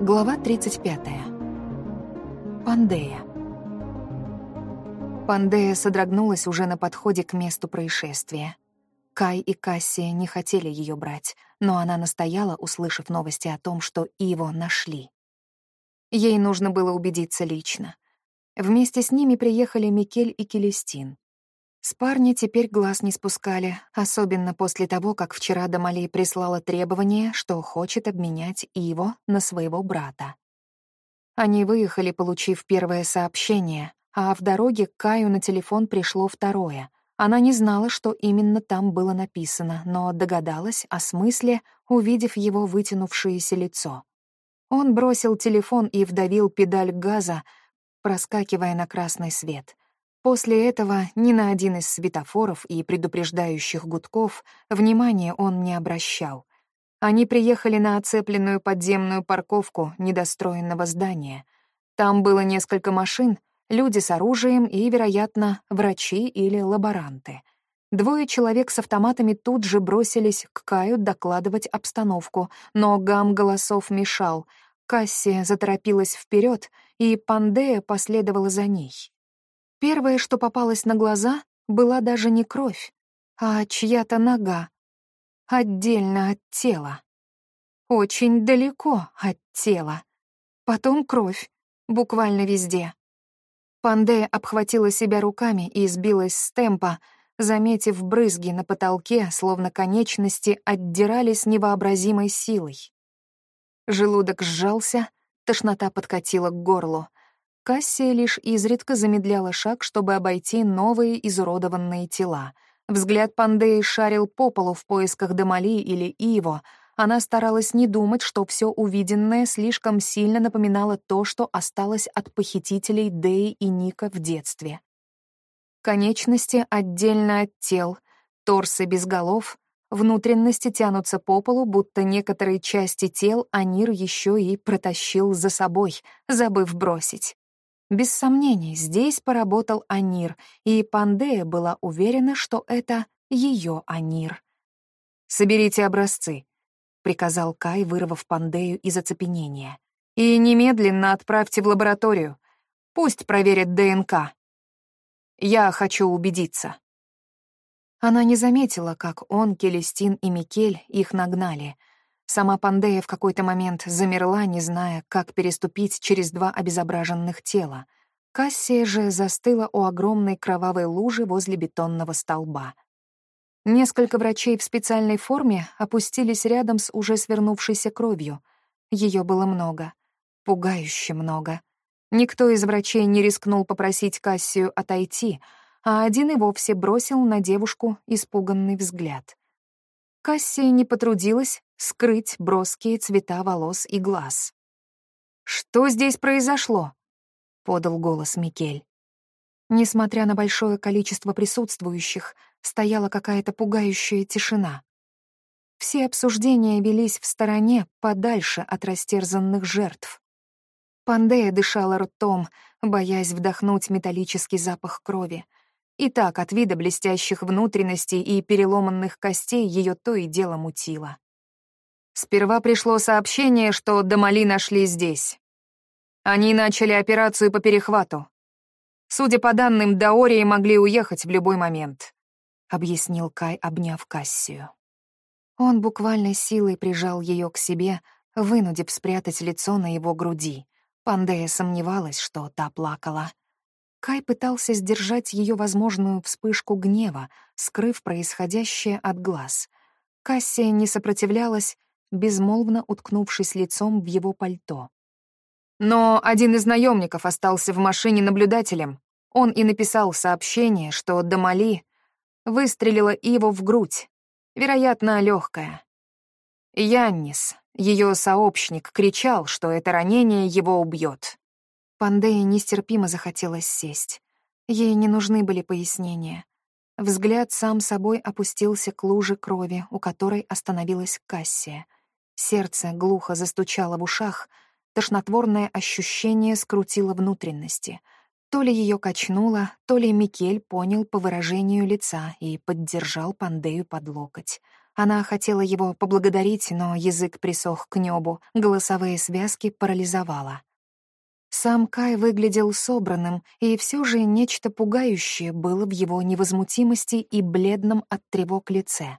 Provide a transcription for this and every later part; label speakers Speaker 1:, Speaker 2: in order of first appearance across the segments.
Speaker 1: Глава 35. Пандея. Пандея содрогнулась уже на подходе к месту происшествия. Кай и Кассия не хотели ее брать, но она настояла, услышав новости о том, что Иво нашли. Ей нужно было убедиться лично. Вместе с ними приехали Микель и Келестин. С парня теперь глаз не спускали, особенно после того, как вчера Дамалей прислала требование, что хочет обменять Иво на своего брата. Они выехали, получив первое сообщение, а в дороге к Каю на телефон пришло второе. Она не знала, что именно там было написано, но догадалась о смысле, увидев его вытянувшееся лицо. Он бросил телефон и вдавил педаль газа, проскакивая на красный свет — После этого ни на один из светофоров и предупреждающих гудков внимания он не обращал. Они приехали на оцепленную подземную парковку недостроенного здания. Там было несколько машин, люди с оружием и, вероятно, врачи или лаборанты. Двое человек с автоматами тут же бросились к Каю докладывать обстановку, но гам голосов мешал. Кассия заторопилась вперед, и Пандея последовала за ней. Первое, что попалось на глаза, была даже не кровь, а чья-то нога. Отдельно от тела. Очень далеко от тела. Потом кровь, буквально везде. Панде обхватила себя руками и сбилась с темпа, заметив брызги на потолке, словно конечности отдирались невообразимой силой. Желудок сжался, тошнота подкатила к горлу — Кассия лишь изредка замедляла шаг, чтобы обойти новые изуродованные тела. Взгляд Пандеи шарил по полу в поисках Дамали или Иво. Она старалась не думать, что все увиденное слишком сильно напоминало то, что осталось от похитителей Деи и Ника в детстве. Конечности отдельно от тел, торсы без голов, внутренности тянутся по полу, будто некоторые части тел Анир еще и протащил за собой, забыв бросить. Без сомнений, здесь поработал Анир, и Пандея была уверена, что это ее Анир. «Соберите образцы», — приказал Кай, вырвав Пандею из оцепенения. «И немедленно отправьте в лабораторию. Пусть проверят ДНК. Я хочу убедиться». Она не заметила, как он, Келестин и Микель их нагнали — Сама Пандея в какой-то момент замерла, не зная, как переступить через два обезображенных тела. Кассия же застыла у огромной кровавой лужи возле бетонного столба. Несколько врачей в специальной форме опустились рядом с уже свернувшейся кровью. Ее было много, пугающе много. Никто из врачей не рискнул попросить Кассию отойти, а один и вовсе бросил на девушку испуганный взгляд. Кассия не потрудилась скрыть броские цвета волос и глаз. «Что здесь произошло?» — подал голос Микель. Несмотря на большое количество присутствующих, стояла какая-то пугающая тишина. Все обсуждения велись в стороне, подальше от растерзанных жертв. Пандея дышала ртом, боясь вдохнуть металлический запах крови — и так от вида блестящих внутренностей и переломанных костей ее то и дело мутило. Сперва пришло сообщение, что Дамали нашли здесь. Они начали операцию по перехвату. Судя по данным, Даории могли уехать в любой момент, — объяснил Кай, обняв Кассию. Он буквально силой прижал ее к себе, вынудив спрятать лицо на его груди. Пандея сомневалась, что та плакала. Кай пытался сдержать ее возможную вспышку гнева, скрыв происходящее от глаз. Кассия не сопротивлялась, безмолвно уткнувшись лицом в его пальто. Но один из наемников остался в машине наблюдателем. Он и написал сообщение, что Дамали выстрелила его в грудь, вероятно, легкая. Яннис, ее сообщник, кричал, что это ранение его убьет. Пандее нестерпимо захотелось сесть. Ей не нужны были пояснения. Взгляд сам собой опустился к луже крови, у которой остановилась Кассия. Сердце глухо застучало в ушах, тошнотворное ощущение скрутило внутренности. То ли ее качнуло, то ли Микель понял по выражению лица и поддержал Пандею под локоть. Она хотела его поблагодарить, но язык присох к небу, голосовые связки парализовала. Сам Кай выглядел собранным, и все же нечто пугающее было в его невозмутимости и бледном от тревог лице.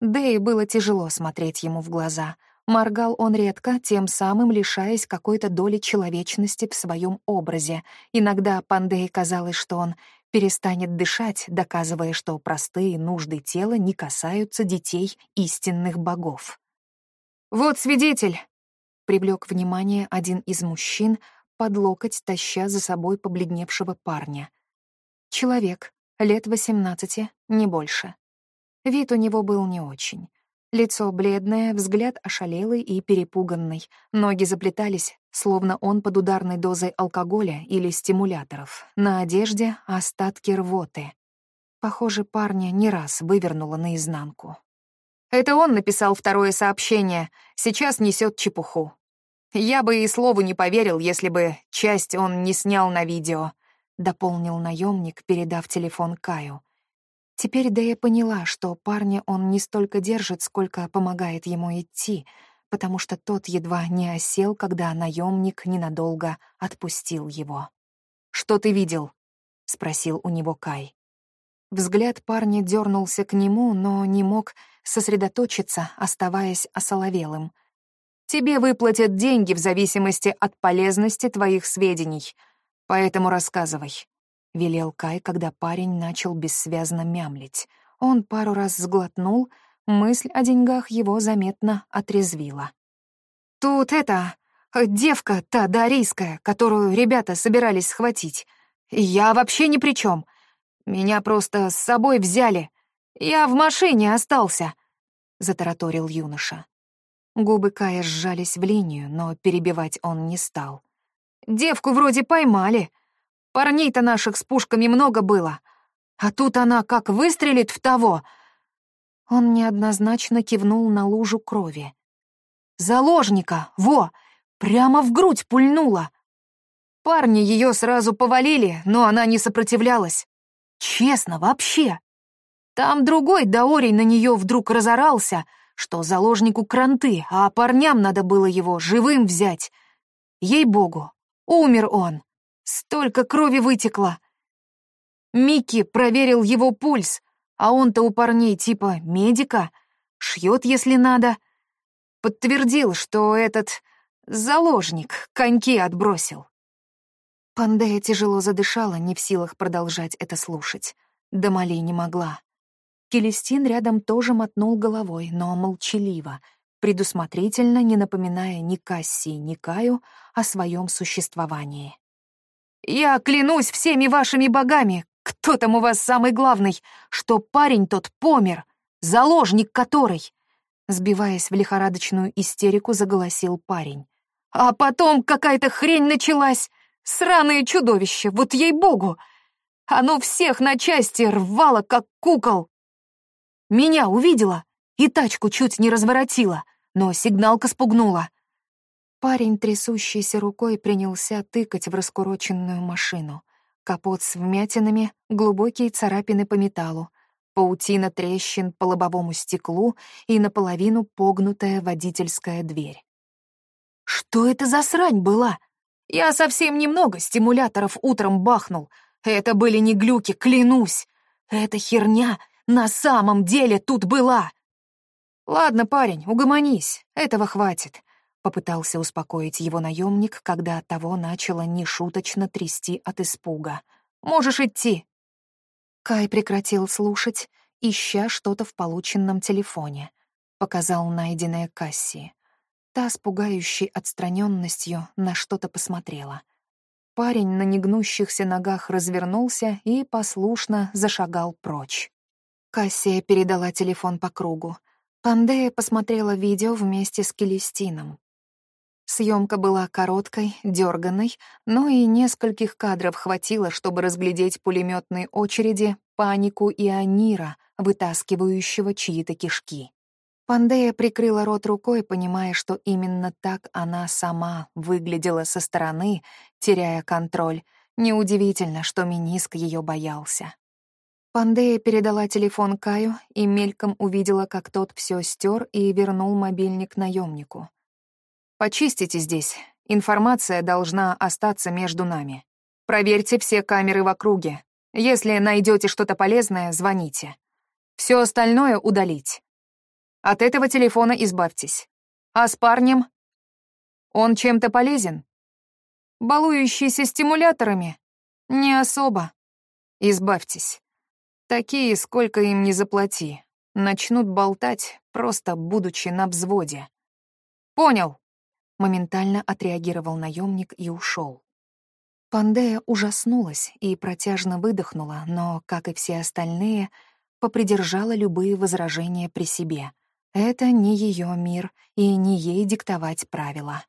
Speaker 1: Да и было тяжело смотреть ему в глаза. Моргал он редко, тем самым лишаясь какой-то доли человечности в своем образе. Иногда Пандее казалось, что он перестанет дышать, доказывая, что простые нужды тела не касаются детей истинных богов. «Вот свидетель!» — привлек внимание один из мужчин, под локоть таща за собой побледневшего парня. Человек, лет восемнадцати, не больше. Вид у него был не очень. Лицо бледное, взгляд ошалелый и перепуганный, ноги заплетались, словно он под ударной дозой алкоголя или стимуляторов. На одежде — остатки рвоты. Похоже, парня не раз вывернуло наизнанку. «Это он написал второе сообщение, сейчас несет чепуху», я бы и слову не поверил, если бы часть он не снял на видео, дополнил наемник, передав телефон Каю. Теперь Дэя поняла, что парня он не столько держит, сколько помогает ему идти, потому что тот едва не осел, когда наемник ненадолго отпустил его. «Что ты видел?» — спросил у него Кай. Взгляд парня дернулся к нему, но не мог сосредоточиться, оставаясь осоловелым — Тебе выплатят деньги в зависимости от полезности твоих сведений. Поэтому рассказывай», — велел Кай, когда парень начал бессвязно мямлить. Он пару раз сглотнул, мысль о деньгах его заметно отрезвила. «Тут это... девка та дарийская, которую ребята собирались схватить. Я вообще ни при чем. Меня просто с собой взяли. Я в машине остался», — затараторил юноша. Губы Кая сжались в линию, но перебивать он не стал. «Девку вроде поймали. Парней-то наших с пушками много было. А тут она как выстрелит в того!» Он неоднозначно кивнул на лужу крови. «Заложника! Во! Прямо в грудь пульнула!» Парни ее сразу повалили, но она не сопротивлялась. Честно, вообще. Там другой Даорий на нее вдруг разорался — что заложнику кранты, а парням надо было его живым взять. Ей-богу, умер он. Столько крови вытекло. Микки проверил его пульс, а он-то у парней типа медика, шьет, если надо. Подтвердил, что этот заложник коньки отбросил. Пандея тяжело задышала, не в силах продолжать это слушать. До Мали не могла. Келестин рядом тоже мотнул головой, но молчаливо, предусмотрительно не напоминая ни Кассии, ни Каю о своем существовании. «Я клянусь всеми вашими богами, кто там у вас самый главный, что парень тот помер, заложник который!» Сбиваясь в лихорадочную истерику, заголосил парень. «А потом какая-то хрень началась! Сраное чудовище, вот ей-богу! Оно всех на части рвало, как кукол!» Меня увидела и тачку чуть не разворотила, но сигналка спугнула. Парень, трясущийся рукой, принялся тыкать в раскуроченную машину. Капот с вмятинами, глубокие царапины по металлу, паутина трещин по лобовому стеклу и наполовину погнутая водительская дверь. Что это за срань была? Я совсем немного стимуляторов утром бахнул. Это были не глюки, клянусь. Эта херня на самом деле тут была. Ладно, парень, угомонись, этого хватит. Попытался успокоить его наемник, когда того начало нешуточно трясти от испуга. «Можешь идти!» Кай прекратил слушать, ища что-то в полученном телефоне. Показал найденное Касси. Та с пугающей отстраненностью на что-то посмотрела. Парень на негнущихся ногах развернулся и послушно зашагал прочь. Кассия передала телефон по кругу. Пандея посмотрела видео вместе с Келестином. Съемка была короткой, дерганной, но и нескольких кадров хватило, чтобы разглядеть пулеметные очереди, панику и Анира, вытаскивающего чьи-то кишки. Пандея прикрыла рот рукой, понимая, что именно так она сама выглядела со стороны, теряя контроль. Неудивительно, что Миниск ее боялся. Пандея передала телефон Каю и мельком увидела, как тот все стер и вернул мобильник наемнику. «Почистите здесь. Информация должна остаться между нами. Проверьте все камеры в округе. Если найдете что-то полезное, звоните. Все остальное удалить. От этого телефона избавьтесь. А с парнем? Он чем-то полезен? Балующийся стимуляторами? Не особо. Избавьтесь. Такие, сколько им не заплати, начнут болтать, просто будучи на взводе. Понял. Моментально отреагировал наемник и ушел. Пандея ужаснулась и протяжно выдохнула, но, как и все остальные, попридержала любые возражения при себе. Это не ее мир, и не ей диктовать правила.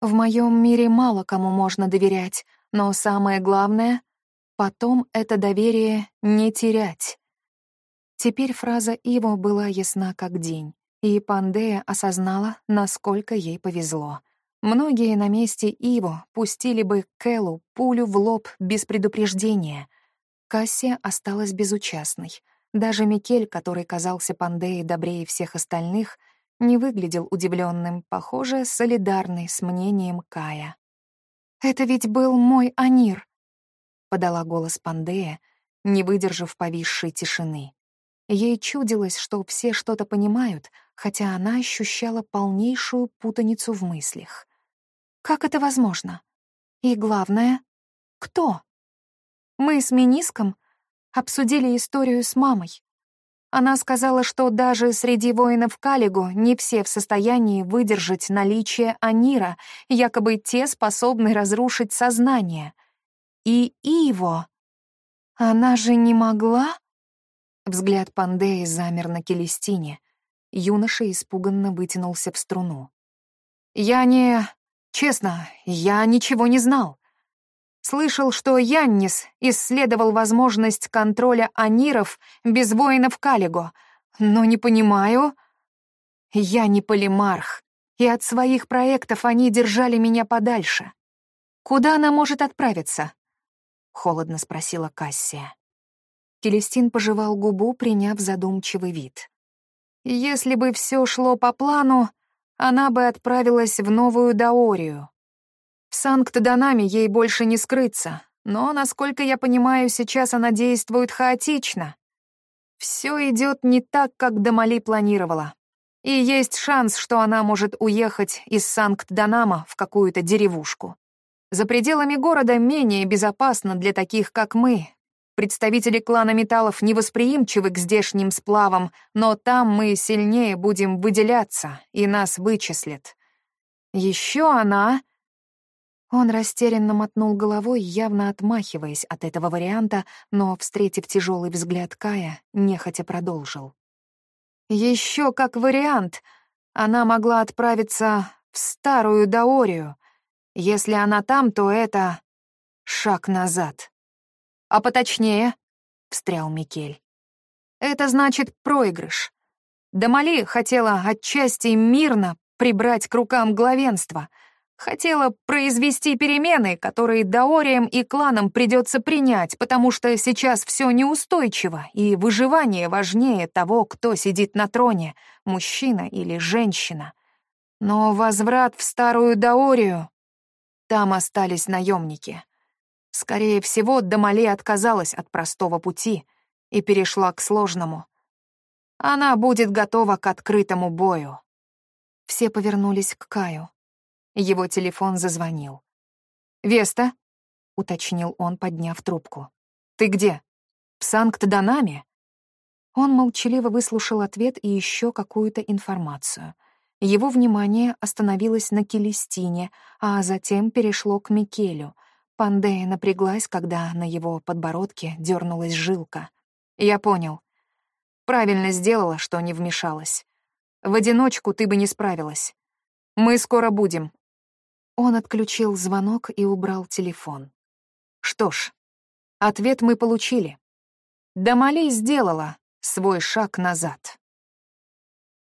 Speaker 1: В моем мире мало кому можно доверять, но самое главное — потом это доверие не терять. Теперь фраза Иво была ясна как день, и Пандея осознала, насколько ей повезло — Многие на месте Иво пустили бы Кэллу пулю в лоб без предупреждения. Кассия осталась безучастной. Даже Микель, который казался Пандеей добрее всех остальных, не выглядел удивленным, похоже, солидарный с мнением Кая. «Это ведь был мой Анир», — подала голос Пандея, не выдержав повисшей тишины. Ей чудилось, что все что-то понимают, хотя она ощущала полнейшую путаницу в мыслях. Как это возможно? И главное, кто? Мы с Миниском обсудили историю с мамой. Она сказала, что даже среди воинов Калигу не все в состоянии выдержать наличие Анира, якобы те способны разрушить сознание. И Иво. Она же не могла? Взгляд Пандеи замер на Келестине. Юноша испуганно вытянулся в струну. «Я не... Честно, я ничего не знал. Слышал, что Яннис исследовал возможность контроля аниров без воинов Калиго, но не понимаю... Я не полимарх, и от своих проектов они держали меня подальше. Куда она может отправиться? Холодно спросила Кассия. Келестин пожевал губу, приняв задумчивый вид. Если бы все шло по плану, она бы отправилась в новую Даорию. В Санкт-Данаме ей больше не скрыться, но, насколько я понимаю, сейчас она действует хаотично. Все идет не так, как Дамали планировала. И есть шанс, что она может уехать из Санкт-Данама в какую-то деревушку. За пределами города менее безопасно для таких, как мы, Представители клана металлов невосприимчивы к здешним сплавам, но там мы сильнее будем выделяться, и нас вычислят. Еще она...» Он растерянно мотнул головой, явно отмахиваясь от этого варианта, но, встретив тяжелый взгляд Кая, нехотя продолжил. Еще как вариант, она могла отправиться в старую Даорию. Если она там, то это шаг назад. «А поточнее?» — встрял Микель. «Это значит проигрыш. Дамали хотела отчасти мирно прибрать к рукам главенство, хотела произвести перемены, которые Даориям и кланам придется принять, потому что сейчас все неустойчиво, и выживание важнее того, кто сидит на троне, мужчина или женщина. Но возврат в старую Даорию... Там остались наемники. Скорее всего, Дамали отказалась от простого пути и перешла к сложному. Она будет готова к открытому бою. Все повернулись к Каю. Его телефон зазвонил. «Веста?» — уточнил он, подняв трубку. «Ты где? В Санкт-Данаме?» Он молчаливо выслушал ответ и еще какую-то информацию. Его внимание остановилось на Келестине, а затем перешло к Микелю — Пандея напряглась, когда на его подбородке дернулась жилка. Я понял. Правильно сделала, что не вмешалась. В одиночку ты бы не справилась. Мы скоро будем. Он отключил звонок и убрал телефон. Что ж, ответ мы получили. Дамали сделала свой шаг назад.